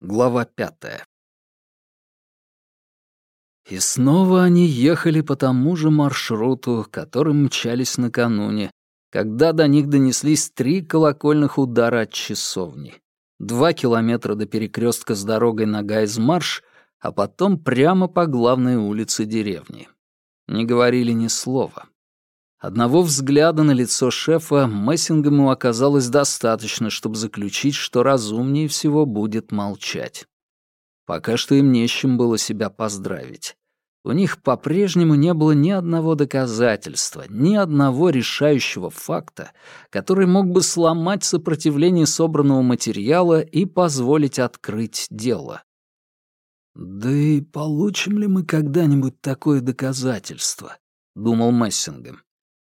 Глава пятая. И снова они ехали по тому же маршруту, которым мчались накануне, когда до них донеслись три колокольных удара от часовни. Два километра до перекрестка с дорогой на Гайзмарш, а потом прямо по главной улице деревни. Не говорили ни слова. Одного взгляда на лицо шефа Мессингему оказалось достаточно, чтобы заключить, что разумнее всего будет молчать. Пока что им не с чем было себя поздравить. У них по-прежнему не было ни одного доказательства, ни одного решающего факта, который мог бы сломать сопротивление собранного материала и позволить открыть дело. «Да и получим ли мы когда-нибудь такое доказательство?» — думал Мессингем.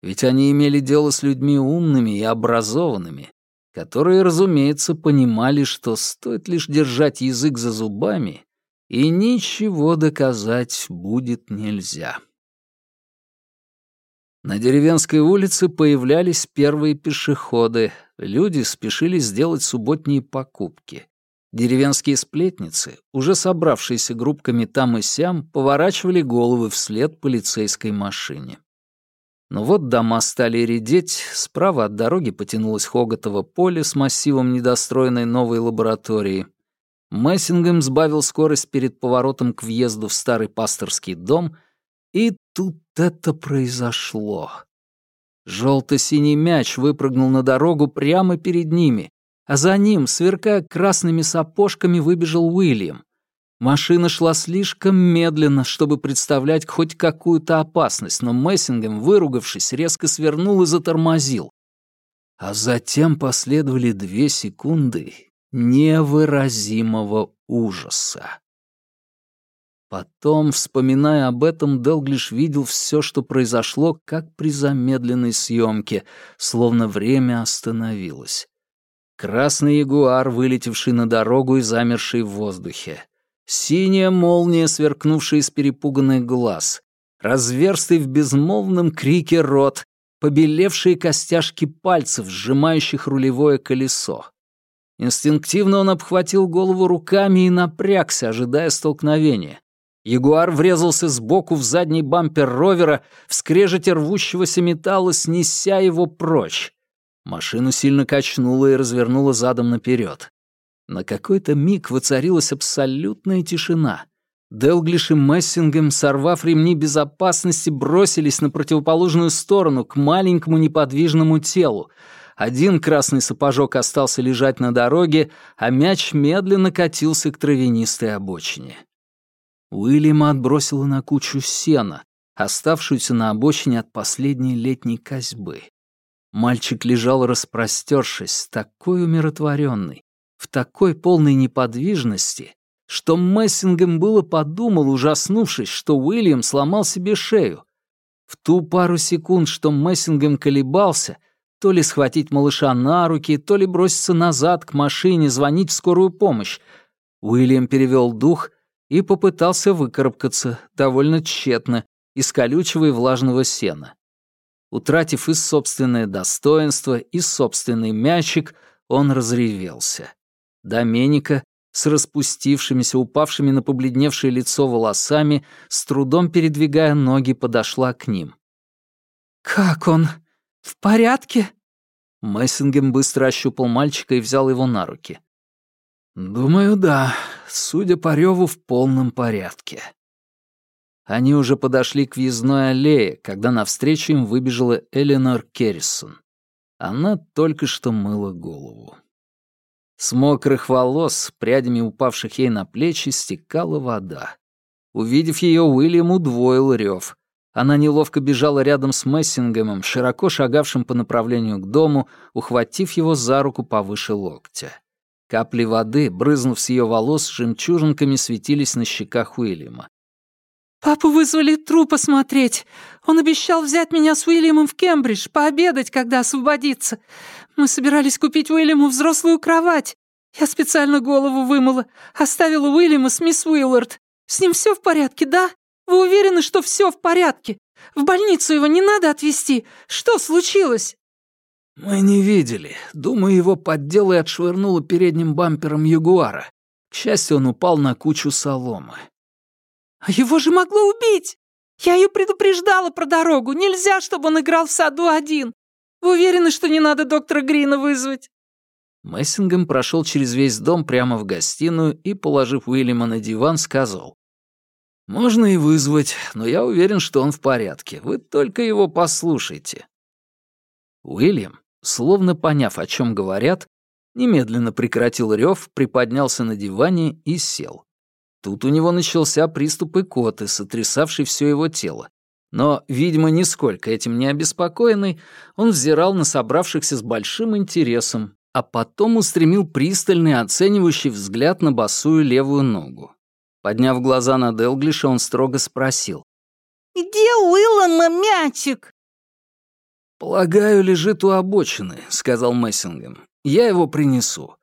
Ведь они имели дело с людьми умными и образованными, которые, разумеется, понимали, что стоит лишь держать язык за зубами, и ничего доказать будет нельзя. На деревенской улице появлялись первые пешеходы, люди спешили сделать субботние покупки. Деревенские сплетницы, уже собравшиеся группками там и сям, поворачивали головы вслед полицейской машине. Но вот дома стали редеть, справа от дороги потянулось Хоготово поле с массивом недостроенной новой лаборатории. Мессингем сбавил скорость перед поворотом к въезду в старый пасторский дом, и тут это произошло. Желто-синий мяч выпрыгнул на дорогу прямо перед ними, а за ним, сверкая красными сапожками, выбежал Уильям. Машина шла слишком медленно, чтобы представлять хоть какую-то опасность, но Мессингем, выругавшись, резко свернул и затормозил. А затем последовали две секунды невыразимого ужаса. Потом, вспоминая об этом, Делглиш видел все, что произошло, как при замедленной съемке, словно время остановилось. Красный ягуар, вылетевший на дорогу и замерший в воздухе синяя молния, сверкнувшая из перепуганных глаз, разверстый в безмолвном крике рот, побелевшие костяшки пальцев, сжимающих рулевое колесо. Инстинктивно он обхватил голову руками и напрягся, ожидая столкновения. Ягуар врезался сбоку в задний бампер ровера, в рвущегося металла, снеся его прочь. Машину сильно качнуло и развернуло задом наперед. На какой-то миг воцарилась абсолютная тишина. Делглиш и Мессингем, сорвав ремни безопасности, бросились на противоположную сторону, к маленькому неподвижному телу. Один красный сапожок остался лежать на дороге, а мяч медленно катился к травянистой обочине. Уильяма отбросило на кучу сена, оставшуюся на обочине от последней летней козьбы. Мальчик лежал распростершись, такой умиротворенный, в такой полной неподвижности, что Мессингем было подумал, ужаснувшись, что Уильям сломал себе шею. В ту пару секунд, что Мессингем колебался, то ли схватить малыша на руки, то ли броситься назад к машине, звонить в скорую помощь, Уильям перевел дух и попытался выкарабкаться, довольно тщетно, из колючего и влажного сена. Утратив и собственное достоинство, и собственный мячик, он разревелся. Доменика с распустившимися, упавшими на побледневшее лицо волосами, с трудом передвигая ноги, подошла к ним. «Как он? В порядке?» Мессингем быстро ощупал мальчика и взял его на руки. «Думаю, да. Судя по реву, в полном порядке». Они уже подошли к въездной аллее, когда навстречу им выбежала Эленор Керрисон. Она только что мыла голову. С мокрых волос, прядями упавших ей на плечи, стекала вода. Увидев ее, Уильям удвоил рев. Она неловко бежала рядом с Мессингемом, широко шагавшим по направлению к дому, ухватив его за руку повыше локтя. Капли воды, брызнув с ее волос, жемчужинками светились на щеках Уильяма. «Папу вызвали труп осмотреть. Он обещал взять меня с Уильямом в Кембридж, пообедать, когда освободится. Мы собирались купить Уильяму взрослую кровать. Я специально голову вымыла, оставила Уильяма с мисс Уиллард. С ним все в порядке, да? Вы уверены, что все в порядке? В больницу его не надо отвезти. Что случилось?» «Мы не видели. Думаю, его поддел и отшвырнуло передним бампером Ягуара. К счастью, он упал на кучу соломы. «А его же могло убить! Я ее предупреждала про дорогу. Нельзя, чтобы он играл в саду один. Вы уверены, что не надо доктора Грина вызвать?» Мессингем прошел через весь дом прямо в гостиную и, положив Уильяма на диван, сказал. «Можно и вызвать, но я уверен, что он в порядке. Вы только его послушайте». Уильям, словно поняв, о чем говорят, немедленно прекратил рев, приподнялся на диване и сел. Тут у него начался приступ икоты, сотрясавший все его тело. Но, видимо, нисколько этим не обеспокоенный, он взирал на собравшихся с большим интересом, а потом устремил пристальный оценивающий взгляд на босую левую ногу. Подняв глаза на Делглиша, он строго спросил. «Где Уиллама мячик?» «Полагаю, лежит у обочины», — сказал Мессингем. «Я его принесу.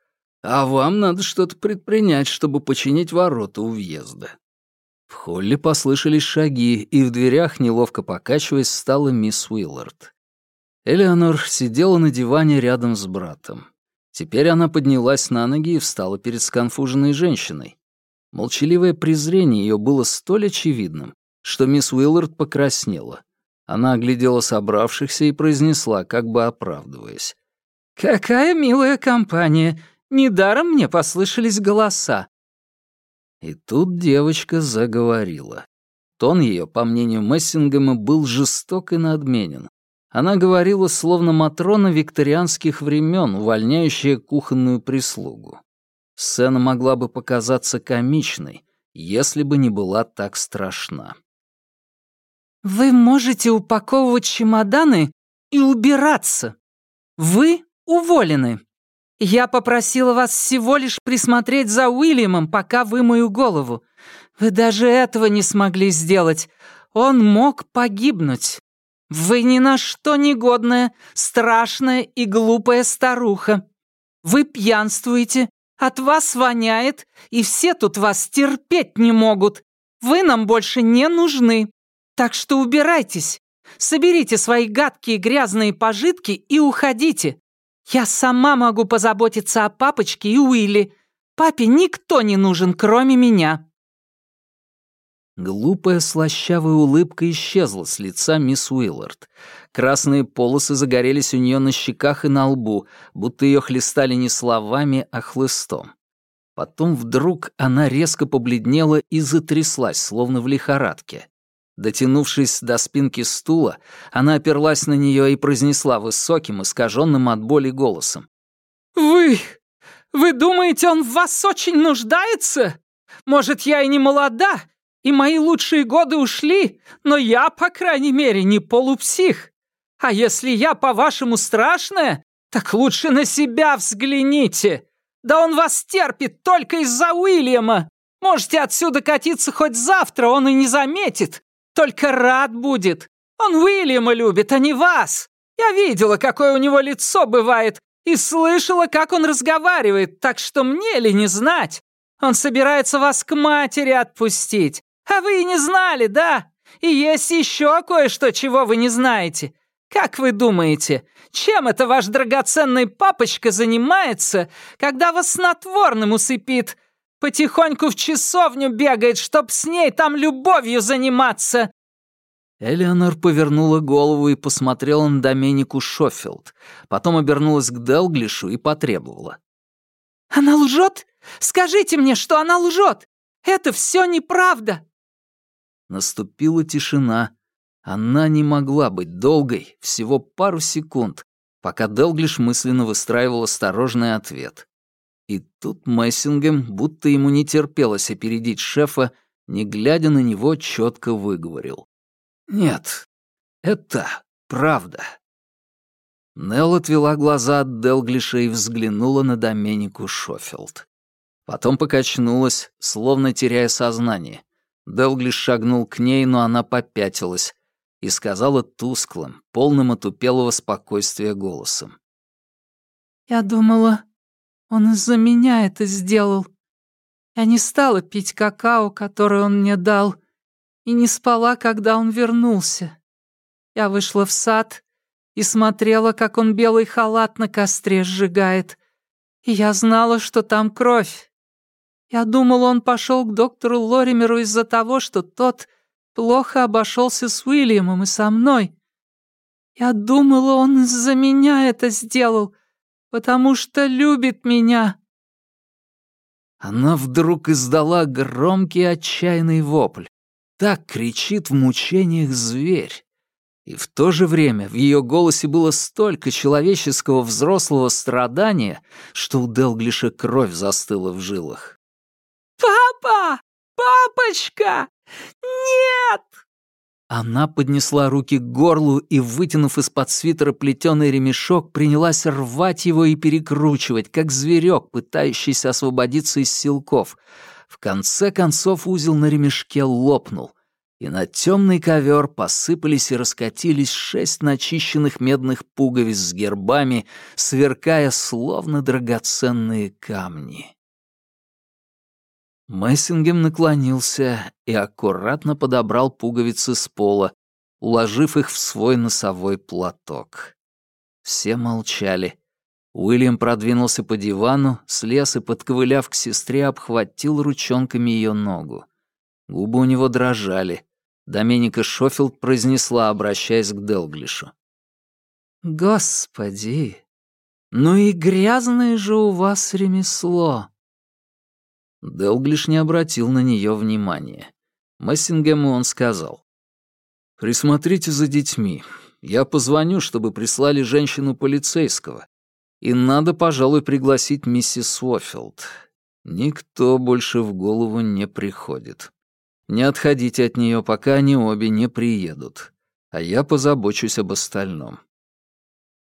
А вам надо что-то предпринять, чтобы починить ворота у въезда». В холле послышались шаги, и в дверях, неловко покачиваясь, встала мисс Уиллард. Элеонор сидела на диване рядом с братом. Теперь она поднялась на ноги и встала перед сконфуженной женщиной. Молчаливое презрение ее было столь очевидным, что мисс Уиллард покраснела. Она оглядела собравшихся и произнесла, как бы оправдываясь. «Какая милая компания! Недаром мне послышались голоса!» И тут девочка заговорила. Тон ее, по мнению Мессингема, был жесток и надменен. Она говорила, словно Матрона викторианских времен, увольняющая кухонную прислугу. Сцена могла бы показаться комичной, если бы не была так страшна. «Вы можете упаковывать чемоданы и убираться. Вы уволены. Я попросила вас всего лишь присмотреть за Уильямом, пока вымою голову. Вы даже этого не смогли сделать. Он мог погибнуть. Вы ни на что негодная, страшная и глупая старуха. Вы пьянствуете, от вас воняет, и все тут вас терпеть не могут. Вы нам больше не нужны. Так что убирайтесь. Соберите свои гадкие грязные пожитки и уходите. Я сама могу позаботиться о папочке и Уилли. Папе никто не нужен, кроме меня. Глупая слащавая улыбка исчезла с лица мисс Уиллард. Красные полосы загорелись у нее на щеках и на лбу, будто ее хлестали не словами, а хлыстом. Потом вдруг она резко побледнела и затряслась, словно в лихорадке. Дотянувшись до спинки стула, она оперлась на нее и произнесла высоким, искаженным от боли голосом. «Вы... вы думаете, он в вас очень нуждается? Может, я и не молода, и мои лучшие годы ушли, но я, по крайней мере, не полупсих. А если я, по-вашему, страшная, так лучше на себя взгляните. Да он вас терпит только из-за Уильяма. Можете отсюда катиться хоть завтра, он и не заметит. Только рад будет. Он Уильяма любит, а не вас. Я видела, какое у него лицо бывает, и слышала, как он разговаривает, так что мне ли не знать? Он собирается вас к матери отпустить. А вы и не знали, да? И есть еще кое-что, чего вы не знаете. Как вы думаете, чем это ваш драгоценный папочка занимается, когда вас снотворным усыпит? Потихоньку в часовню бегает, чтоб с ней там любовью заниматься!» Элеонор повернула голову и посмотрела на Доменику Шоффилд, потом обернулась к Делглишу и потребовала. «Она лжет? Скажите мне, что она лжет! Это все неправда!» Наступила тишина. Она не могла быть долгой, всего пару секунд, пока Делглиш мысленно выстраивал осторожный ответ. И тут Мессингем, будто ему не терпелось опередить шефа, не глядя на него, четко выговорил. «Нет, это правда». Нелл отвела глаза от Делглиша и взглянула на Доменику Шофилд. Потом покачнулась, словно теряя сознание. Делглиш шагнул к ней, но она попятилась и сказала тусклым, полным отупелого спокойствия голосом. «Я думала, он из-за меня это сделал. Я не стала пить какао, которое он мне дал, и не спала, когда он вернулся. Я вышла в сад и смотрела, как он белый халат на костре сжигает, и я знала, что там кровь. Я думал, он пошел к доктору Лоримеру из-за того, что тот плохо обошелся с Уильямом и со мной. Я думала, он из-за меня это сделал, потому что любит меня». Она вдруг издала громкий отчаянный вопль. Так кричит в мучениях зверь. И в то же время в ее голосе было столько человеческого взрослого страдания, что у Делглиша кровь застыла в жилах. «Папа! Папочка! Нет!» Она поднесла руки к горлу и, вытянув из-под свитера плетеный ремешок, принялась рвать его и перекручивать, как зверек, пытающийся освободиться из силков. В конце концов узел на ремешке лопнул, и на темный ковер посыпались и раскатились шесть начищенных медных пуговиц с гербами, сверкая словно драгоценные камни. Мессингем наклонился и аккуратно подобрал пуговицы с пола, уложив их в свой носовой платок. Все молчали. Уильям продвинулся по дивану, слез и, подковыляв к сестре, обхватил ручонками ее ногу. Губы у него дрожали. Доменика Шофилд произнесла, обращаясь к Делглишу. «Господи, ну и грязное же у вас ремесло!» Делглиш не обратил на нее внимания. Мессингему он сказал. «Присмотрите за детьми. Я позвоню, чтобы прислали женщину полицейского. И надо, пожалуй, пригласить миссис Уофилд. Никто больше в голову не приходит. Не отходите от нее, пока они обе не приедут. А я позабочусь об остальном».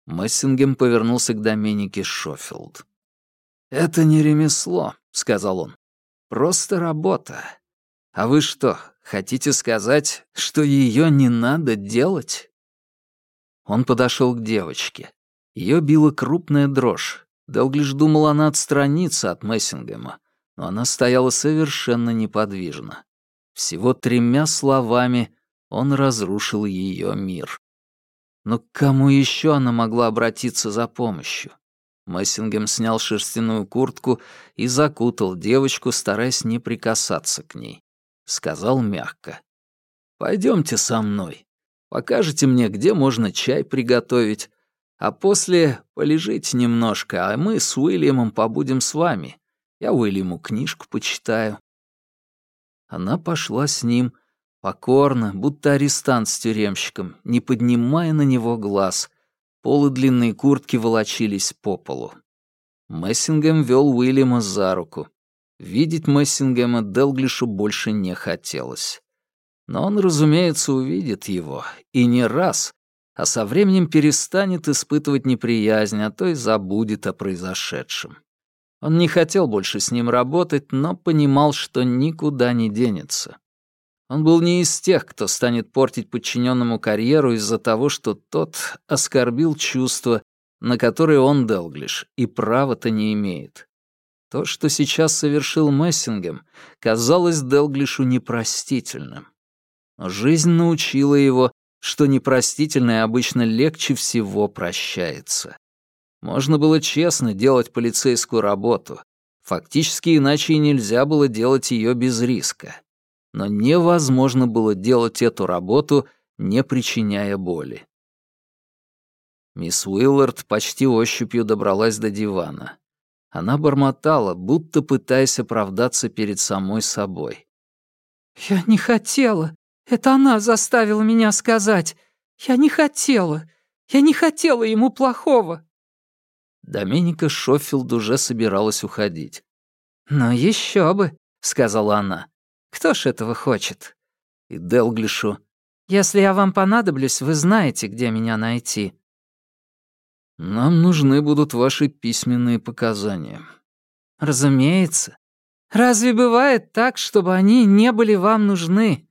Мессингем повернулся к Доменике Шофилд. «Это не ремесло», — сказал он. Просто работа. А вы что, хотите сказать, что ее не надо делать?» Он подошел к девочке. Ее била крупная дрожь. Делглиш думал, она отстранится от Мессингема, но она стояла совершенно неподвижно. Всего тремя словами он разрушил ее мир. Но к кому еще она могла обратиться за помощью? Мессингем снял шерстяную куртку и закутал девочку, стараясь не прикасаться к ней. Сказал мягко. «Пойдемте со мной. Покажете мне, где можно чай приготовить. А после полежите немножко, а мы с Уильямом побудем с вами. Я Уильяму книжку почитаю». Она пошла с ним, покорно, будто арестант с тюремщиком, не поднимая на него глаз, Полы длинной куртки волочились по полу. Мессингем вел Уильяма за руку. Видеть Мессингема Делглишу больше не хотелось. Но он, разумеется, увидит его, и не раз, а со временем перестанет испытывать неприязнь, а то и забудет о произошедшем. Он не хотел больше с ним работать, но понимал, что никуда не денется. Он был не из тех, кто станет портить подчиненному карьеру из-за того, что тот оскорбил чувства, на которые он, Делглиш, и права-то не имеет. То, что сейчас совершил Мессингем, казалось Делглишу непростительным. Но жизнь научила его, что непростительное обычно легче всего прощается. Можно было честно делать полицейскую работу. Фактически иначе и нельзя было делать ее без риска но невозможно было делать эту работу, не причиняя боли. Мисс Уиллард почти ощупью добралась до дивана. Она бормотала, будто пытаясь оправдаться перед самой собой. «Я не хотела. Это она заставила меня сказать. Я не хотела. Я не хотела ему плохого». Доменика Шоффилд уже собиралась уходить. «Ну еще бы», — сказала она. Кто ж этого хочет?» И Делглишу. «Если я вам понадоблюсь, вы знаете, где меня найти». «Нам нужны будут ваши письменные показания». «Разумеется. Разве бывает так, чтобы они не были вам нужны?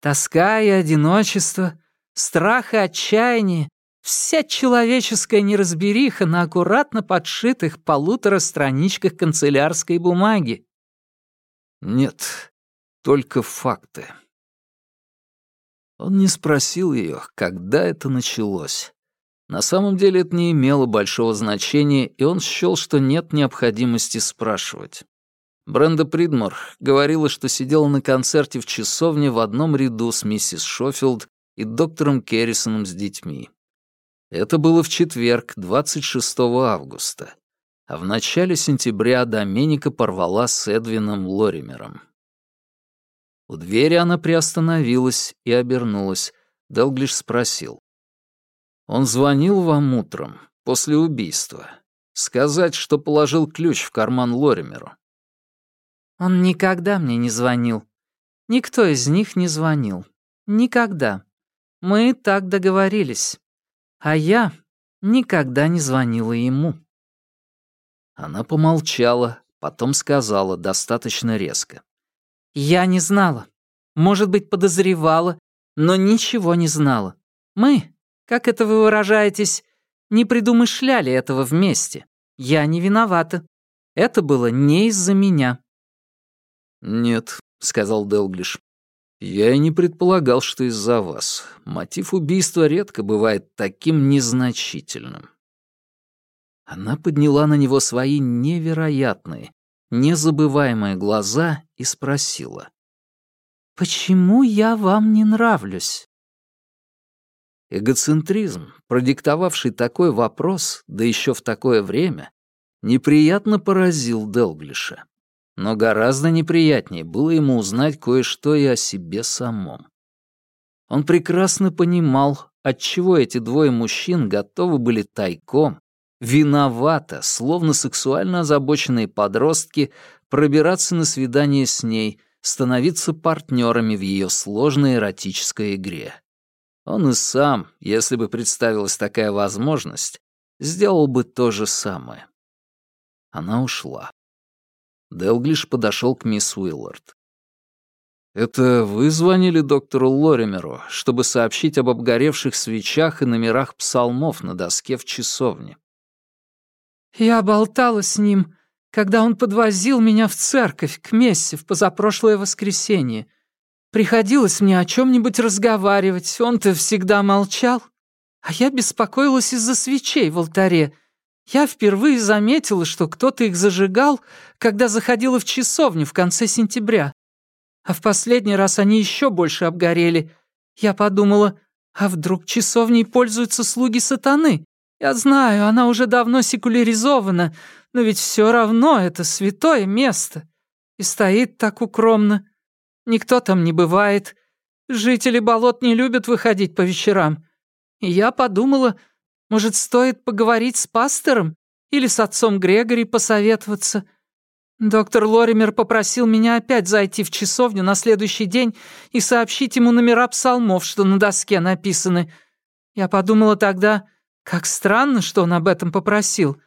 Тоска и одиночество, страх и отчаяние, вся человеческая неразбериха на аккуратно подшитых полутора страничках канцелярской бумаги». «Нет, только факты. Он не спросил ее, когда это началось. На самом деле это не имело большого значения, и он счел, что нет необходимости спрашивать. Бренда Придмор говорила, что сидела на концерте в часовне в одном ряду с миссис Шофилд и доктором Керрисоном с детьми. Это было в четверг, 26 августа. А в начале сентября Доменика порвала с Эдвином Лоримером. У двери она приостановилась и обернулась. Делглиш спросил. «Он звонил вам утром, после убийства. Сказать, что положил ключ в карман Лоримеру. Он никогда мне не звонил. Никто из них не звонил. Никогда. Мы так договорились. А я никогда не звонила ему. Она помолчала, потом сказала достаточно резко. «Я не знала. Может быть, подозревала, но ничего не знала. Мы, как это вы выражаетесь, не предумышляли этого вместе. Я не виновата. Это было не из-за меня». «Нет», — сказал Делглиш. «Я и не предполагал, что из-за вас. Мотив убийства редко бывает таким незначительным». Она подняла на него свои невероятные, незабываемые глаза и спросила. «Почему я вам не нравлюсь?» Эгоцентризм, продиктовавший такой вопрос, да еще в такое время, неприятно поразил Делглиша. Но гораздо неприятнее было ему узнать кое-что и о себе самом. Он прекрасно понимал, отчего эти двое мужчин готовы были тайком, виновато, словно сексуально озабоченные подростки, пробираться на свидание с ней, становиться партнерами в ее сложной эротической игре. Он и сам, если бы представилась такая возможность, сделал бы то же самое. Она ушла. Делглиш подошел к мисс Уиллард. «Это вы звонили доктору Лоримеру, чтобы сообщить об обгоревших свечах и номерах псалмов на доске в часовне?» «Я болтала с ним, когда он подвозил меня в церковь к мессе в позапрошлое воскресенье. Приходилось мне о чем-нибудь разговаривать, он-то всегда молчал. А я беспокоилась из-за свечей в алтаре. Я впервые заметила, что кто-то их зажигал, когда заходила в часовню в конце сентября. А в последний раз они еще больше обгорели. Я подумала, а вдруг часовней пользуются слуги сатаны? Я знаю, она уже давно секуляризована, но ведь все равно это святое место. И стоит так укромно. Никто там не бывает. Жители болот не любят выходить по вечерам. И я подумала, может, стоит поговорить с пастором или с отцом Грегори посоветоваться. Доктор Лоример попросил меня опять зайти в часовню на следующий день и сообщить ему номера псалмов, что на доске написаны. Я подумала тогда, как странно, что он об этом попросил.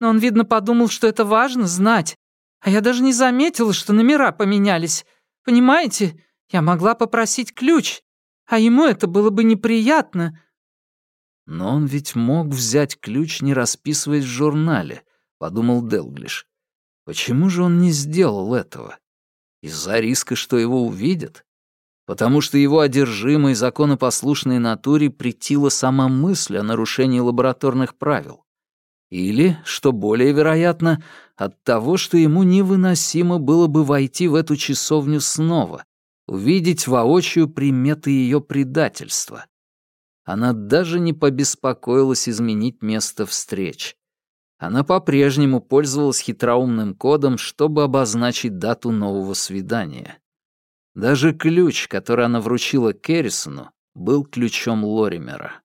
Но он, видно, подумал, что это важно знать. А я даже не заметила, что номера поменялись. Понимаете, я могла попросить ключ, а ему это было бы неприятно». «Но он ведь мог взять ключ, не расписываясь в журнале», — подумал Делглиш. «Почему же он не сделал этого? Из-за риска, что его увидят? Потому что его одержимой законопослушной натуре претила сама мысль о нарушении лабораторных правил? Или, что более вероятно, от того, что ему невыносимо было бы войти в эту часовню снова, увидеть воочию приметы ее предательства. Она даже не побеспокоилась изменить место встреч. Она по-прежнему пользовалась хитроумным кодом, чтобы обозначить дату нового свидания. Даже ключ, который она вручила Керрисону, был ключом Лоримера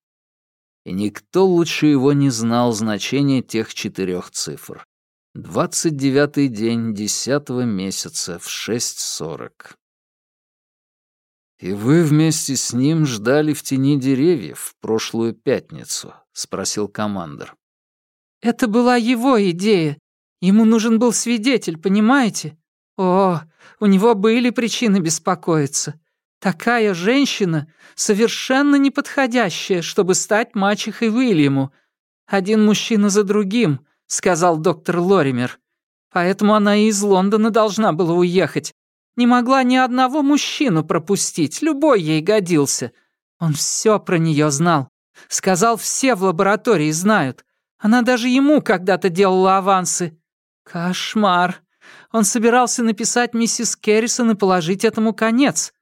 и никто лучше его не знал значения тех четырех цифр. Двадцать девятый день десятого месяца в шесть сорок. «И вы вместе с ним ждали в тени деревьев в прошлую пятницу?» — спросил командир. «Это была его идея. Ему нужен был свидетель, понимаете? О, у него были причины беспокоиться. Такая женщина совершенно неподходящая, чтобы стать мачехой Уильяму. Один мужчина за другим, сказал доктор Лоример. Поэтому она и из Лондона должна была уехать. Не могла ни одного мужчину пропустить, любой ей годился. Он все про нее знал. Сказал, все в лаборатории знают. Она даже ему когда-то делала авансы. Кошмар. Он собирался написать миссис Керрисон и положить этому конец.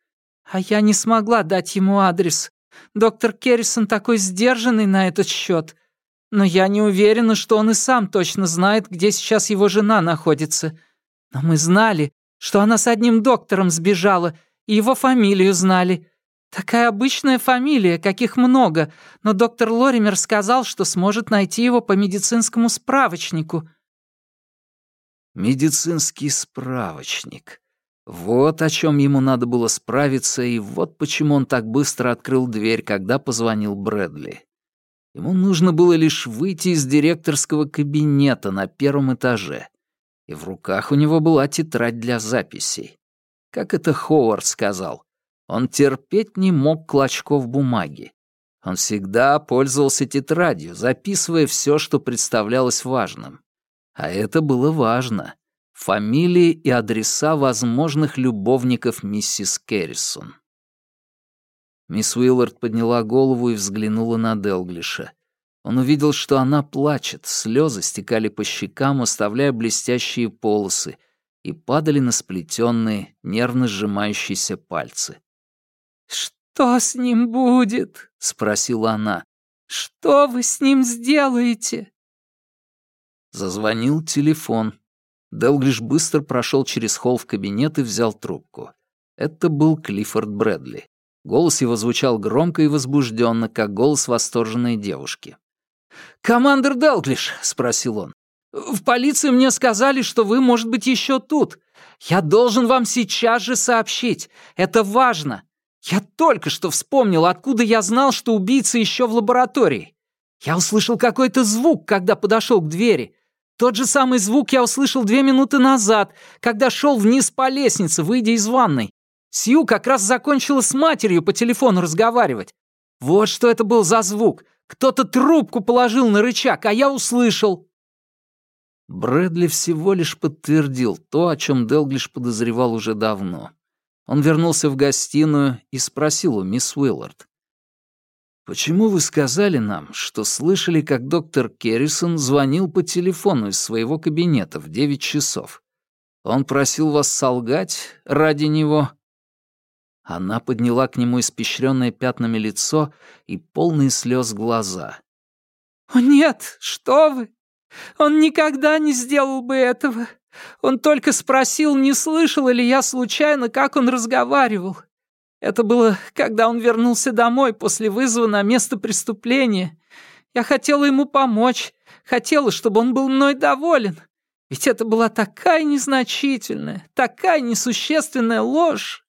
А я не смогла дать ему адрес. Доктор Керрисон такой сдержанный на этот счет. Но я не уверена, что он и сам точно знает, где сейчас его жена находится. Но мы знали, что она с одним доктором сбежала, и его фамилию знали. Такая обычная фамилия, каких много, но доктор Лоример сказал, что сможет найти его по медицинскому справочнику. Медицинский справочник. Вот о чем ему надо было справиться, и вот почему он так быстро открыл дверь, когда позвонил Брэдли. Ему нужно было лишь выйти из директорского кабинета на первом этаже, и в руках у него была тетрадь для записей. Как это Ховард сказал, он терпеть не мог клочков бумаги. Он всегда пользовался тетрадью, записывая все, что представлялось важным. А это было важно фамилии и адреса возможных любовников миссис Керрисон. Мисс Уиллард подняла голову и взглянула на Делглиша. Он увидел, что она плачет, слезы стекали по щекам, оставляя блестящие полосы, и падали на сплетенные, нервно сжимающиеся пальцы. «Что с ним будет?» — спросила она. «Что вы с ним сделаете?» Зазвонил телефон. Делглиш быстро прошел через холл в кабинет и взял трубку. Это был Клиффорд Брэдли. Голос его звучал громко и возбужденно, как голос восторженной девушки. «Командер Делглиш», — спросил он, — «в полиции мне сказали, что вы, может быть, еще тут. Я должен вам сейчас же сообщить. Это важно. Я только что вспомнил, откуда я знал, что убийца еще в лаборатории. Я услышал какой-то звук, когда подошел к двери. Тот же самый звук я услышал две минуты назад, когда шел вниз по лестнице, выйдя из ванной. Сью как раз закончила с матерью по телефону разговаривать. Вот что это был за звук. Кто-то трубку положил на рычаг, а я услышал. Брэдли всего лишь подтвердил то, о чем Делглиш подозревал уже давно. Он вернулся в гостиную и спросил у мисс Уиллард. «Почему вы сказали нам, что слышали, как доктор Керрисон звонил по телефону из своего кабинета в девять часов? Он просил вас солгать ради него?» Она подняла к нему испещренное пятнами лицо и полные слез глаза. «О нет, что вы! Он никогда не сделал бы этого. Он только спросил, не слышала ли я случайно, как он разговаривал. Это было, когда он вернулся домой после вызова на место преступления. Я хотела ему помочь, хотела, чтобы он был мной доволен. Ведь это была такая незначительная, такая несущественная ложь.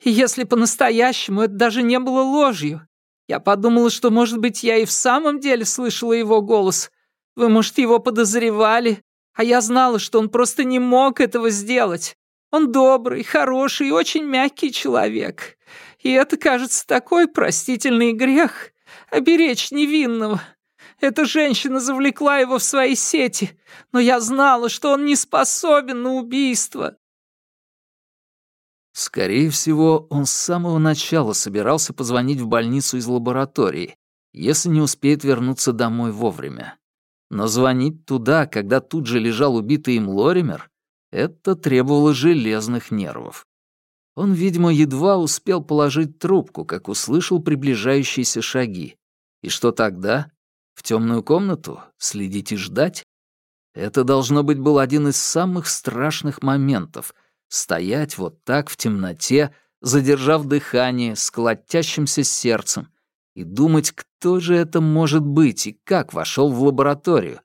И если по-настоящему это даже не было ложью, я подумала, что, может быть, я и в самом деле слышала его голос. Вы, может, его подозревали, а я знала, что он просто не мог этого сделать. Он добрый, хороший и очень мягкий человек. И это, кажется, такой простительный грех — оберечь невинного. Эта женщина завлекла его в свои сети, но я знала, что он не способен на убийство. Скорее всего, он с самого начала собирался позвонить в больницу из лаборатории, если не успеет вернуться домой вовремя. Но звонить туда, когда тут же лежал убитый им Лоример, это требовало железных нервов. Он, видимо, едва успел положить трубку, как услышал приближающиеся шаги. И что тогда? В темную комнату? Следить и ждать? Это, должно быть, был один из самых страшных моментов — стоять вот так в темноте, задержав дыхание, с сердцем, и думать, кто же это может быть и как вошел в лабораторию.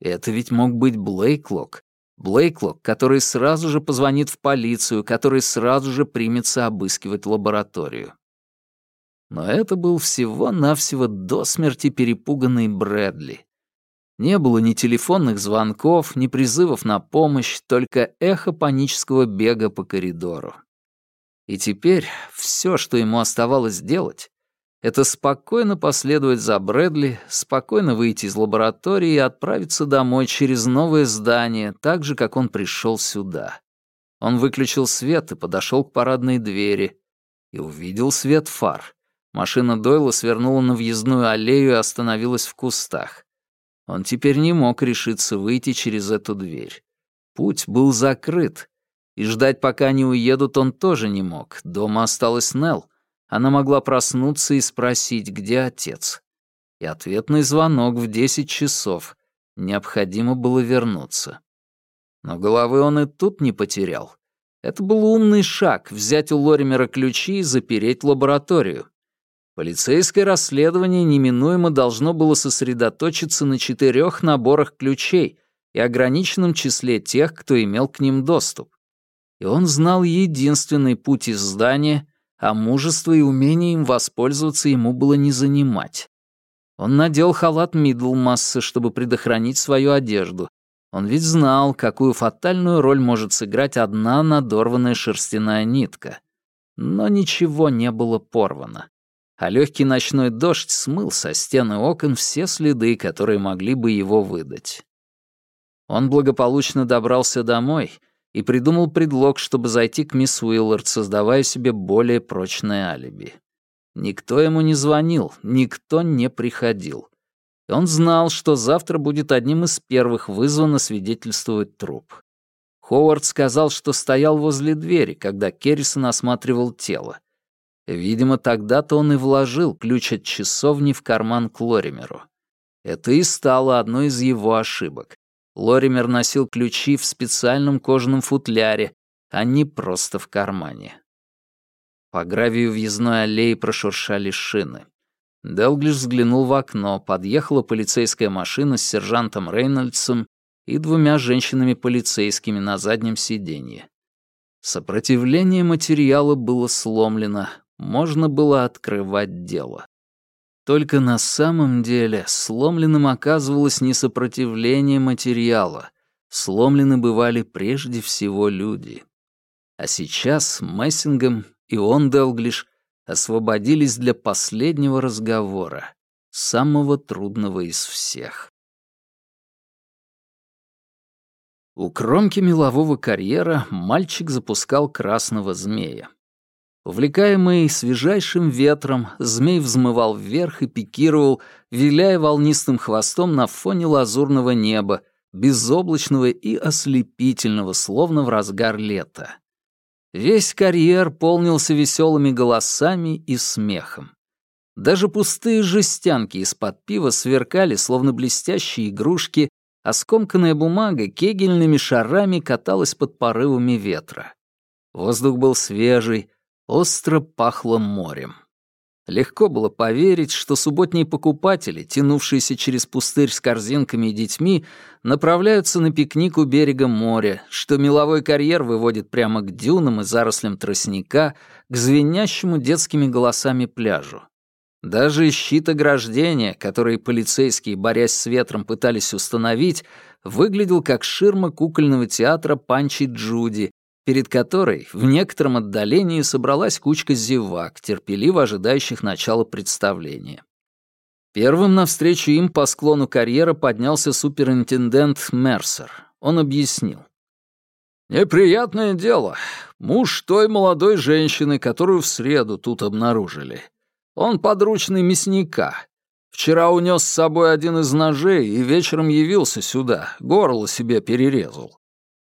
Это ведь мог быть Блейклок, Блейклок, который сразу же позвонит в полицию, который сразу же примется обыскивать лабораторию. Но это был всего-навсего до смерти перепуганный Брэдли. Не было ни телефонных звонков, ни призывов на помощь, только эхо панического бега по коридору. И теперь все, что ему оставалось делать, это спокойно последовать за Брэдли, спокойно выйти из лаборатории и отправиться домой через новое здание, так же, как он пришел сюда. Он выключил свет и подошел к парадной двери и увидел свет фар. Машина Дойла свернула на въездную аллею и остановилась в кустах. Он теперь не мог решиться выйти через эту дверь. Путь был закрыт. И ждать, пока они уедут, он тоже не мог. Дома осталась Нелл. Она могла проснуться и спросить, где отец. И ответный звонок в десять часов. Необходимо было вернуться. Но головы он и тут не потерял. Это был умный шаг — взять у Лоримера ключи и запереть лабораторию. Полицейское расследование неминуемо должно было сосредоточиться на четырех наборах ключей и ограниченном числе тех, кто имел к ним доступ. И он знал единственный путь из здания, а мужество и умение им воспользоваться ему было не занимать. Он надел халат Мидлмасса, чтобы предохранить свою одежду, он ведь знал, какую фатальную роль может сыграть одна надорванная шерстяная нитка. Но ничего не было порвано. А легкий ночной дождь смыл со стены окон все следы, которые могли бы его выдать. Он благополучно добрался домой и придумал предлог, чтобы зайти к мисс Уиллард, создавая себе более прочное алиби. Никто ему не звонил, никто не приходил и он знал, что завтра будет одним из первых вызвано свидетельствовать труп. Ховард сказал, что стоял возле двери, когда Керрисон осматривал тело. Видимо, тогда-то он и вложил ключ от часовни в карман к Лоримеру. Это и стало одной из его ошибок. Лоример носил ключи в специальном кожаном футляре, а не просто в кармане. По гравию въездной аллеи прошуршали шины. Делглиш взглянул в окно, подъехала полицейская машина с сержантом Рейнольдсом и двумя женщинами-полицейскими на заднем сиденье. Сопротивление материала было сломлено, можно было открывать дело. Только на самом деле сломленным оказывалось не сопротивление материала, сломлены бывали прежде всего люди. А сейчас Мессингем и он, Делглиш, освободились для последнего разговора, самого трудного из всех. У кромки мелового карьера мальчик запускал красного змея. Увлекаемый свежайшим ветром, змей взмывал вверх и пикировал, виляя волнистым хвостом на фоне лазурного неба, безоблачного и ослепительного, словно в разгар лета. Весь карьер полнился веселыми голосами и смехом. Даже пустые жестянки из-под пива сверкали, словно блестящие игрушки, а скомканная бумага кегельными шарами каталась под порывами ветра. Воздух был свежий, остро пахло морем. Легко было поверить, что субботние покупатели, тянувшиеся через пустырь с корзинками и детьми, направляются на пикник у берега моря, что меловой карьер выводит прямо к дюнам и зарослям тростника, к звенящему детскими голосами пляжу. Даже щит ограждения, который полицейские, борясь с ветром, пытались установить, выглядел как ширма кукольного театра Панчи Джуди, перед которой в некотором отдалении собралась кучка зевак, терпеливо ожидающих начала представления. Первым навстречу им по склону карьера поднялся суперинтендент Мерсер. Он объяснил. «Неприятное дело. Муж той молодой женщины, которую в среду тут обнаружили. Он подручный мясника. Вчера унес с собой один из ножей и вечером явился сюда, горло себе перерезал.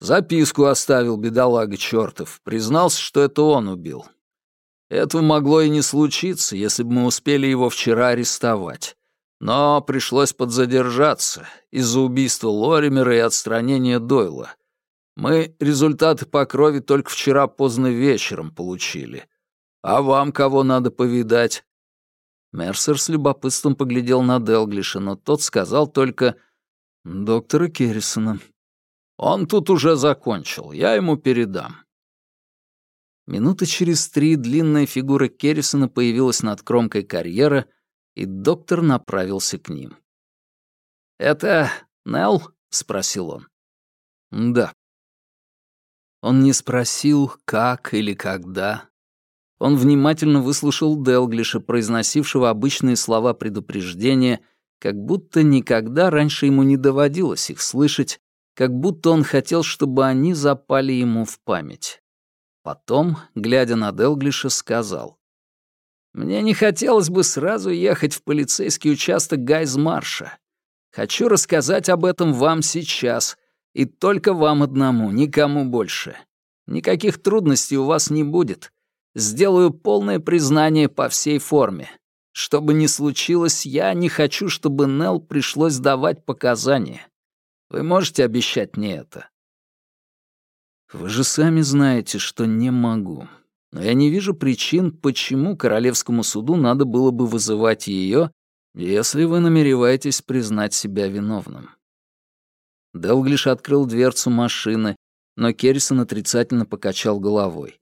Записку оставил бедолага чертов, признался, что это он убил. Этого могло и не случиться, если бы мы успели его вчера арестовать. Но пришлось подзадержаться из-за убийства Лоримера и отстранения Дойла. Мы результаты по крови только вчера поздно вечером получили. А вам кого надо повидать?» Мерсер с любопытством поглядел на Делглиша, но тот сказал только «Доктора Керрисона». Он тут уже закончил, я ему передам». Минуты через три длинная фигура Керрисона появилась над кромкой карьера, и доктор направился к ним. «Это Нелл?» — спросил он. «Да». Он не спросил, как или когда. Он внимательно выслушал Делглиша, произносившего обычные слова предупреждения, как будто никогда раньше ему не доводилось их слышать, как будто он хотел, чтобы они запали ему в память. Потом, глядя на Делглиша, сказал. «Мне не хотелось бы сразу ехать в полицейский участок Гайзмарша. Хочу рассказать об этом вам сейчас, И только вам одному, никому больше. Никаких трудностей у вас не будет. Сделаю полное признание по всей форме. Что бы ни случилось, я не хочу, чтобы Нелл пришлось давать показания. Вы можете обещать мне это? Вы же сами знаете, что не могу. Но я не вижу причин, почему Королевскому суду надо было бы вызывать ее, если вы намереваетесь признать себя виновным. Делглиш открыл дверцу машины, но Керрисон отрицательно покачал головой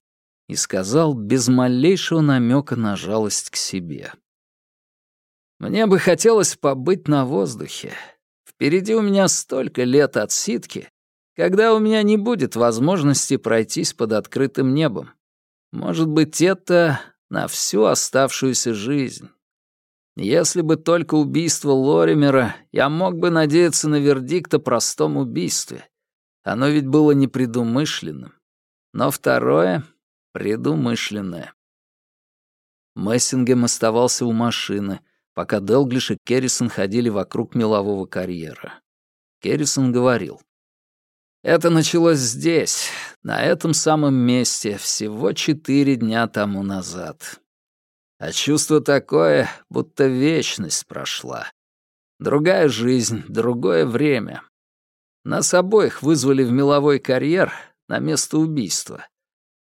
и сказал без малейшего намека на жалость к себе. «Мне бы хотелось побыть на воздухе. Впереди у меня столько лет отсидки, когда у меня не будет возможности пройтись под открытым небом. Может быть, это на всю оставшуюся жизнь. Если бы только убийство Лоримера, я мог бы надеяться на вердикт о простом убийстве. Оно ведь было непредумышленным. Но второе — предумышленное. Мессингем оставался у машины, пока Делглиш и Керрисон ходили вокруг мелового карьера. Керрисон говорил. «Это началось здесь, на этом самом месте, всего четыре дня тому назад. А чувство такое, будто вечность прошла. Другая жизнь, другое время. Нас обоих вызвали в меловой карьер на место убийства.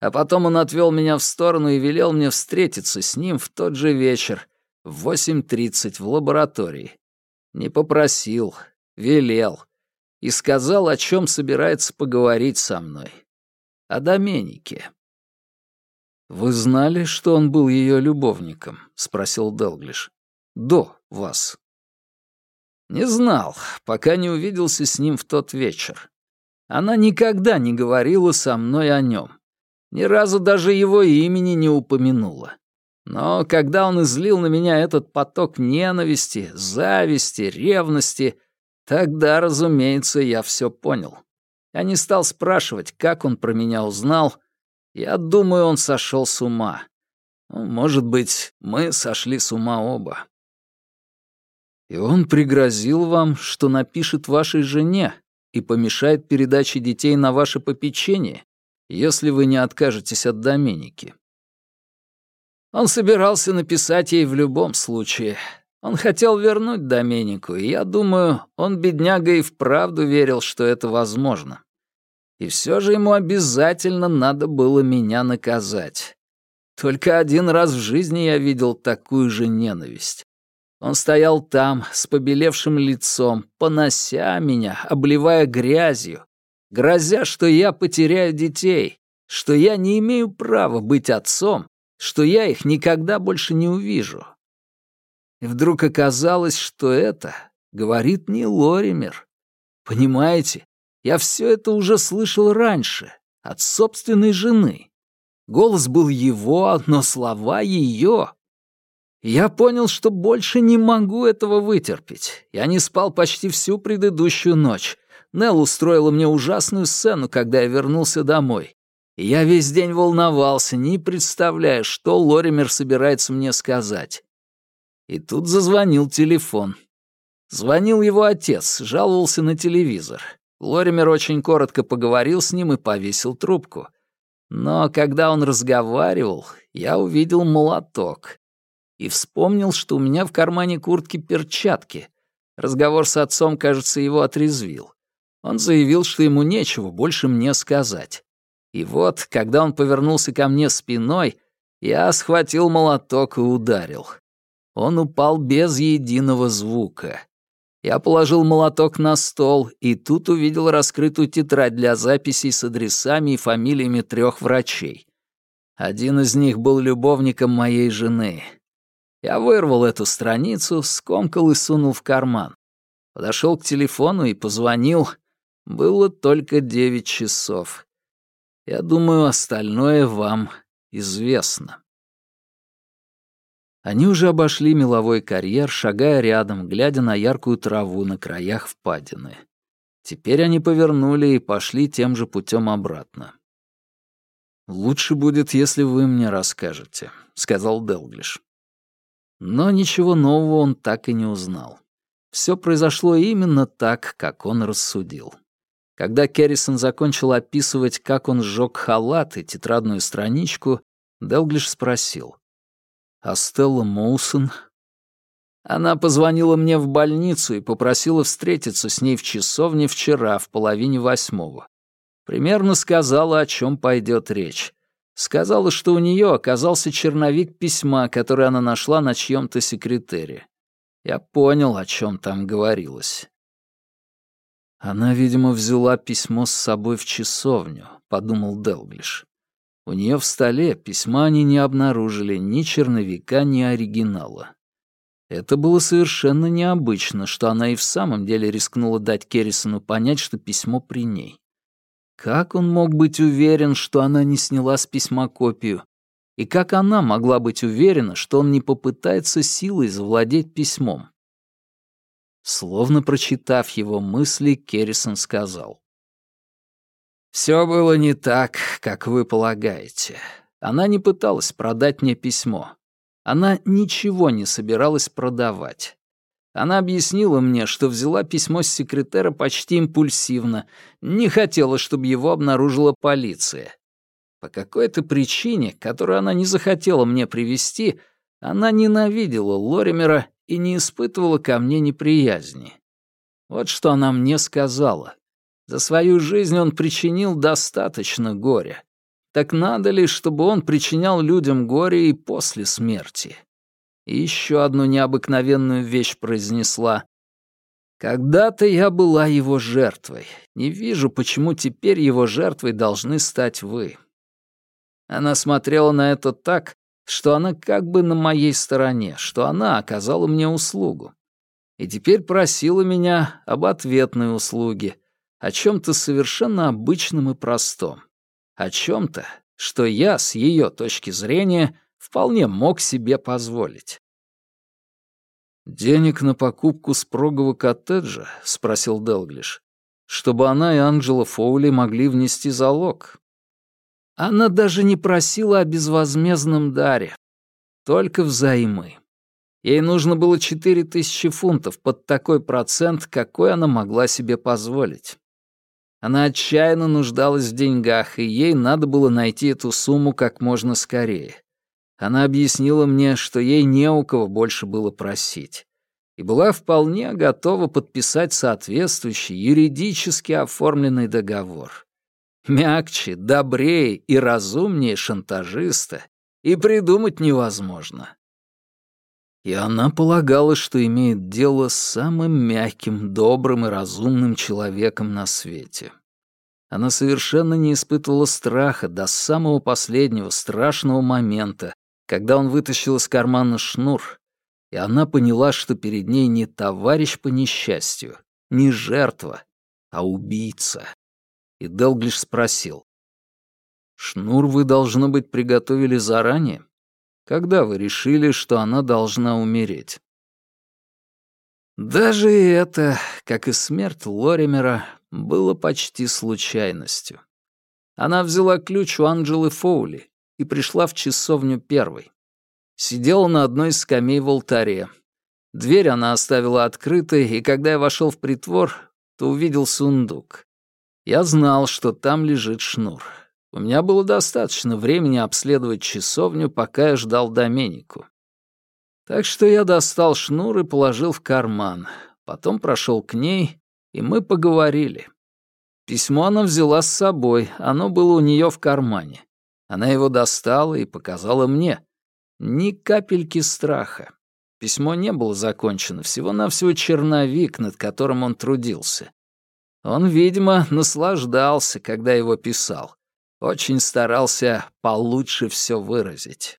А потом он отвел меня в сторону и велел мне встретиться с ним в тот же вечер, в 8.30 в лаборатории. Не попросил, велел. И сказал, о чем собирается поговорить со мной. О Доменике. «Вы знали, что он был ее любовником?» — спросил Делглиш. «До вас». «Не знал, пока не увиделся с ним в тот вечер. Она никогда не говорила со мной о нем. Ни разу даже его имени не упомянула. Но когда он излил на меня этот поток ненависти, зависти, ревности, тогда, разумеется, я все понял. Я не стал спрашивать, как он про меня узнал — я думаю, он сошел с ума. Ну, может быть, мы сошли с ума оба. И он пригрозил вам, что напишет вашей жене и помешает передаче детей на ваше попечение, если вы не откажетесь от Доменики. Он собирался написать ей в любом случае. Он хотел вернуть Доменику, и я думаю, он, бедняга, и вправду верил, что это возможно. И все же ему обязательно надо было меня наказать. Только один раз в жизни я видел такую же ненависть. Он стоял там, с побелевшим лицом, понося меня, обливая грязью, грозя, что я потеряю детей, что я не имею права быть отцом, что я их никогда больше не увижу. И вдруг оказалось, что это говорит не Лоример. Понимаете, я все это уже слышал раньше, от собственной жены. Голос был его, но слова ее. Я понял, что больше не могу этого вытерпеть. Я не спал почти всю предыдущую ночь. Нелл устроила мне ужасную сцену, когда я вернулся домой. Я весь день волновался, не представляя, что Лоример собирается мне сказать. И тут зазвонил телефон. Звонил его отец, жаловался на телевизор. Лоример очень коротко поговорил с ним и повесил трубку. Но когда он разговаривал, я увидел молоток. И вспомнил, что у меня в кармане куртки перчатки. Разговор с отцом, кажется, его отрезвил. Он заявил, что ему нечего больше мне сказать. И вот, когда он повернулся ко мне спиной, я схватил молоток и ударил. Он упал без единого звука. Я положил молоток на стол и тут увидел раскрытую тетрадь для записей с адресами и фамилиями трех врачей. Один из них был любовником моей жены. Я вырвал эту страницу, скомкал и сунул в карман. Подошел к телефону и позвонил. Было только девять часов. Я думаю, остальное вам известно. Они уже обошли меловой карьер, шагая рядом, глядя на яркую траву на краях впадины. Теперь они повернули и пошли тем же путем обратно. «Лучше будет, если вы мне расскажете», — сказал Делглиш. Но ничего нового он так и не узнал. Все произошло именно так, как он рассудил. Когда Керрисон закончил описывать, как он сжег халат и тетрадную страничку, Делглиш спросил. «А Стелла Моусон?» Она позвонила мне в больницу и попросила встретиться с ней в часовне вчера в половине восьмого. Примерно сказала, о чем пойдет речь. Сказала, что у нее оказался черновик письма, который она нашла на чьем-то секретаре. Я понял, о чем там говорилось. Она, видимо, взяла письмо с собой в часовню, подумал Делглиш. У нее в столе письма они не обнаружили ни черновика, ни оригинала. Это было совершенно необычно, что она и в самом деле рискнула дать Керрисону понять, что письмо при ней. Как он мог быть уверен, что она не сняла с письма копию? И как она могла быть уверена, что он не попытается силой завладеть письмом? Словно прочитав его мысли, Керрисон сказал. «Все было не так, как вы полагаете. Она не пыталась продать мне письмо. Она ничего не собиралась продавать. Она объяснила мне, что взяла письмо с секретера почти импульсивно, не хотела, чтобы его обнаружила полиция. По какой-то причине, которую она не захотела мне привести, она ненавидела Лоримера и не испытывала ко мне неприязни. Вот что она мне сказала. За свою жизнь он причинил достаточно горя. Так надо ли, чтобы он причинял людям горе и после смерти? И еще одну необыкновенную вещь произнесла. «Когда-то я была его жертвой. Не вижу, почему теперь его жертвой должны стать вы». Она смотрела на это так, что она как бы на моей стороне, что она оказала мне услугу. И теперь просила меня об ответной услуге, о чем-то совершенно обычном и простом, о чем-то, что я, с ее точки зрения, вполне мог себе позволить. «Денег на покупку спрогового коттеджа?» — спросил Делглиш. «Чтобы она и Анджела Фоули могли внести залог». Она даже не просила о безвозмездном даре, только взаймы. Ей нужно было четыре тысячи фунтов под такой процент, какой она могла себе позволить. Она отчаянно нуждалась в деньгах, и ей надо было найти эту сумму как можно скорее. Она объяснила мне, что ей не у кого больше было просить, и была вполне готова подписать соответствующий юридически оформленный договор. Мягче, добрее и разумнее шантажиста и придумать невозможно. И она полагала, что имеет дело с самым мягким, добрым и разумным человеком на свете. Она совершенно не испытывала страха до самого последнего страшного момента, когда он вытащил из кармана шнур, и она поняла, что перед ней не товарищ по несчастью, не жертва, а убийца. И Делглиш спросил. «Шнур вы, должно быть, приготовили заранее? Когда вы решили, что она должна умереть?» Даже это, как и смерть Лоримера, было почти случайностью. Она взяла ключ у Анджелы Фоули и пришла в часовню первой. Сидела на одной из скамей в алтаре. Дверь она оставила открытой, и когда я вошел в притвор, то увидел сундук. Я знал, что там лежит шнур. У меня было достаточно времени обследовать часовню, пока я ждал Доменику. Так что я достал шнур и положил в карман. Потом прошел к ней, и мы поговорили. Письмо она взяла с собой, оно было у нее в кармане. Она его достала и показала мне. Ни капельки страха. Письмо не было закончено, всего-навсего черновик, над которым он трудился. Он, видимо, наслаждался, когда его писал. Очень старался получше все выразить.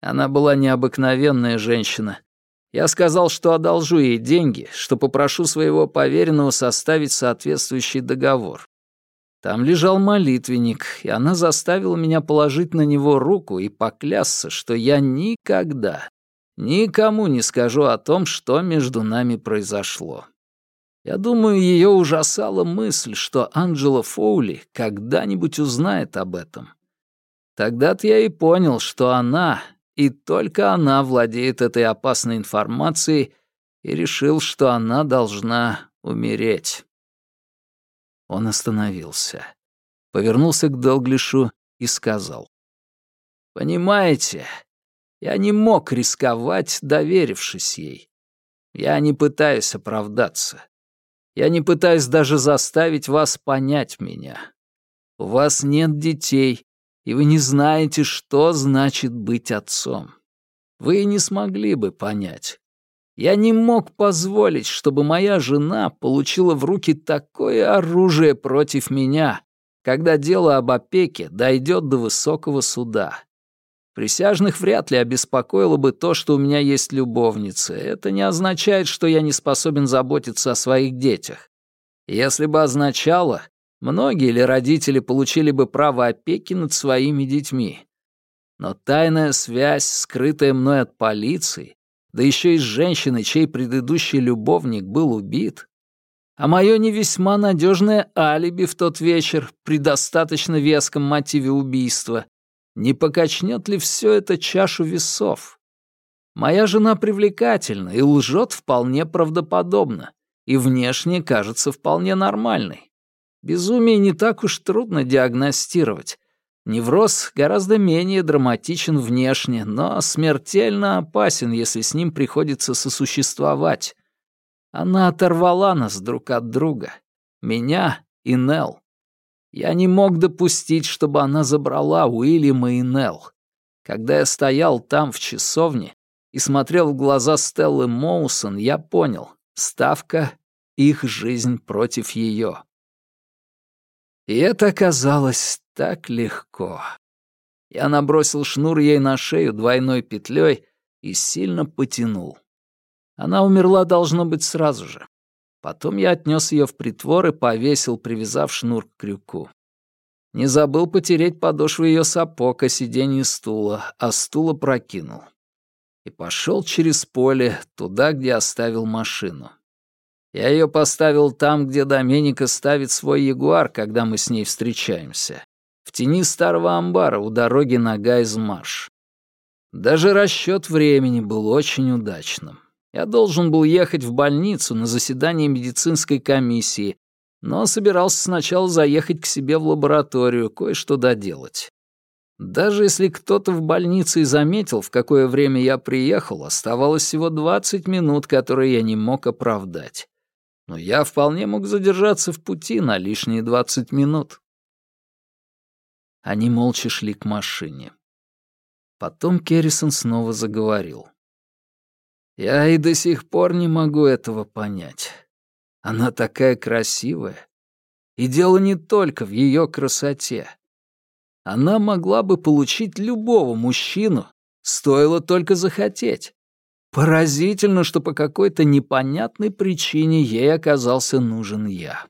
Она была необыкновенная женщина. Я сказал, что одолжу ей деньги, что попрошу своего поверенного составить соответствующий договор. Там лежал молитвенник, и она заставила меня положить на него руку и поклясться, что я никогда, никому не скажу о том, что между нами произошло. Я думаю, ее ужасала мысль, что Анджела Фоули когда-нибудь узнает об этом. Тогда-то я и понял, что она, и только она владеет этой опасной информацией, и решил, что она должна умереть. Он остановился. Повернулся к Делглишу и сказал. «Понимаете, я не мог рисковать, доверившись ей. Я не пытаюсь оправдаться. Я не пытаюсь даже заставить вас понять меня. У вас нет детей, и вы не знаете, что значит быть отцом. Вы не смогли бы понять. Я не мог позволить, чтобы моя жена получила в руки такое оружие против меня, когда дело об опеке дойдет до высокого суда. Присяжных вряд ли обеспокоило бы то, что у меня есть любовница. Это не означает, что я не способен заботиться о своих детях. Если бы означало, многие ли родители получили бы право опеки над своими детьми. Но тайная связь, скрытая мной от полиции, да еще и с женщиной, чей предыдущий любовник был убит, а мое не весьма надежное алиби в тот вечер при достаточно веском мотиве убийства, не покачнет ли все это чашу весов? Моя жена привлекательна и лжет вполне правдоподобно, и внешне кажется вполне нормальной. Безумие не так уж трудно диагностировать. Невроз гораздо менее драматичен внешне, но смертельно опасен, если с ним приходится сосуществовать. Она оторвала нас друг от друга. Меня и Нелл. Я не мог допустить, чтобы она забрала Уильяма и Нелл. Когда я стоял там, в часовне, и смотрел в глаза Стеллы Моусон, я понял — ставка — их жизнь против ее. И это оказалось так легко. Я набросил шнур ей на шею двойной петлей и сильно потянул. Она умерла, должно быть, сразу же. Потом я отнес ее в притвор и повесил, привязав шнур к крюку. Не забыл потереть подошвы ее сапог о сиденье стула, а стула прокинул. И пошел через поле, туда, где оставил машину. Я ее поставил там, где Доменика ставит свой ягуар, когда мы с ней встречаемся. В тени старого амбара у дороги на Гайз-Марш. Даже расчет времени был очень удачным. Я должен был ехать в больницу на заседание медицинской комиссии, но собирался сначала заехать к себе в лабораторию, кое-что доделать. Даже если кто-то в больнице и заметил, в какое время я приехал, оставалось всего 20 минут, которые я не мог оправдать. Но я вполне мог задержаться в пути на лишние 20 минут. Они молча шли к машине. Потом Керрисон снова заговорил. Я и до сих пор не могу этого понять. Она такая красивая. И дело не только в ее красоте. Она могла бы получить любого мужчину, стоило только захотеть. Поразительно, что по какой-то непонятной причине ей оказался нужен я.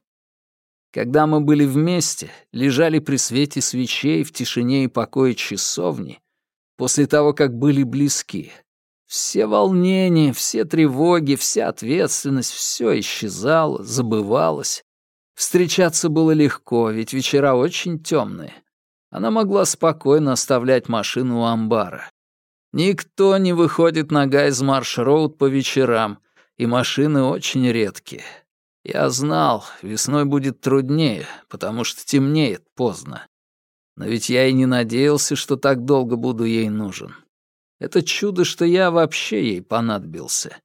Когда мы были вместе, лежали при свете свечей в тишине и покое часовни, после того, как были близки, все волнения, все тревоги, вся ответственность, все исчезало, забывалось. Встречаться было легко, ведь вечера очень темные. Она могла спокойно оставлять машину у амбара. Никто не выходит на Гайз-Марш-Роуд по вечерам, и машины очень редкие. Я знал, весной будет труднее, потому что темнеет поздно. Но ведь я и не надеялся, что так долго буду ей нужен. Это чудо, что я вообще ей понадобился.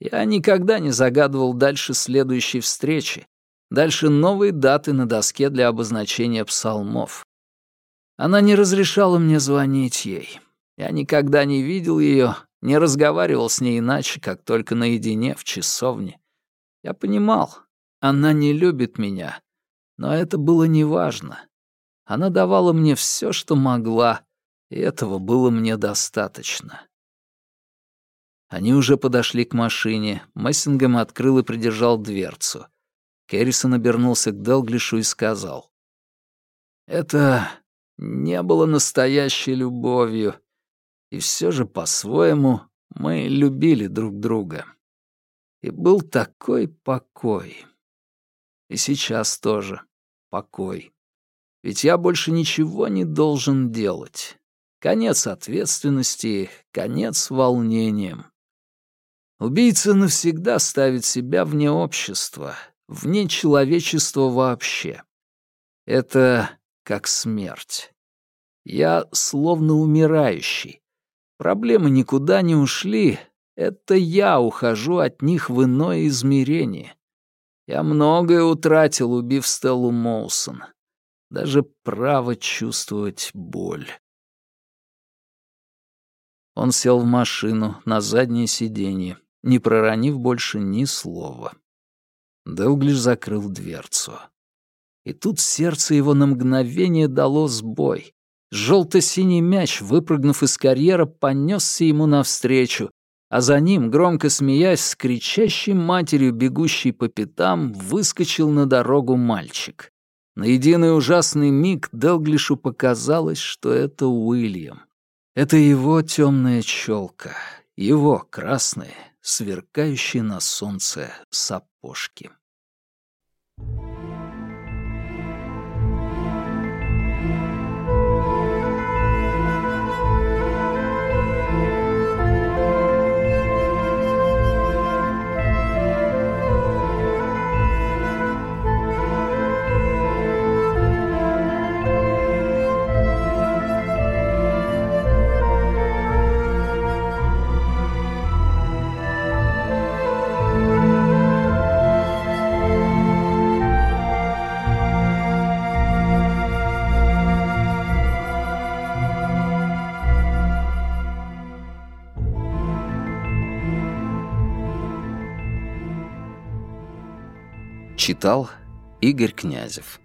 Я никогда не загадывал дальше следующей встречи, дальше новые даты на доске для обозначения псалмов. Она не разрешала мне звонить ей. Я никогда не видел ее, не разговаривал с ней иначе, как только наедине в часовне. Я понимал, она не любит меня, но это было неважно. Она давала мне все, что могла, и этого было мне достаточно. Они уже подошли к машине, Мессингем открыл и придержал дверцу. Керрисон обернулся к Делглишу и сказал. «Это не было настоящей любовью, и все же по-своему мы любили друг друга. И был такой покой. И сейчас тоже покой. Ведь я больше ничего не должен делать. Конец ответственности, конец волнениям. Убийца навсегда ставит себя вне общества, вне человечества вообще. Это как смерть. Я словно умирающий. Проблемы никуда не ушли, это я ухожу от них в иное измерение. Я многое утратил, убив Стеллу Моусон. Даже право чувствовать боль. Он сел в машину на заднее сиденье, не проронив больше ни слова. Делглиш закрыл дверцу. И тут сердце его на мгновение дало сбой. Желто-синий мяч, выпрыгнув из карьера, понесся ему навстречу, а за ним, громко смеясь, с кричащей матерью, бегущей по пятам, выскочил на дорогу мальчик. На единый ужасный миг Делглишу показалось, что это Уильям. Это его темная челка, его красные, сверкающие на солнце сапожки. Читал Игорь Князев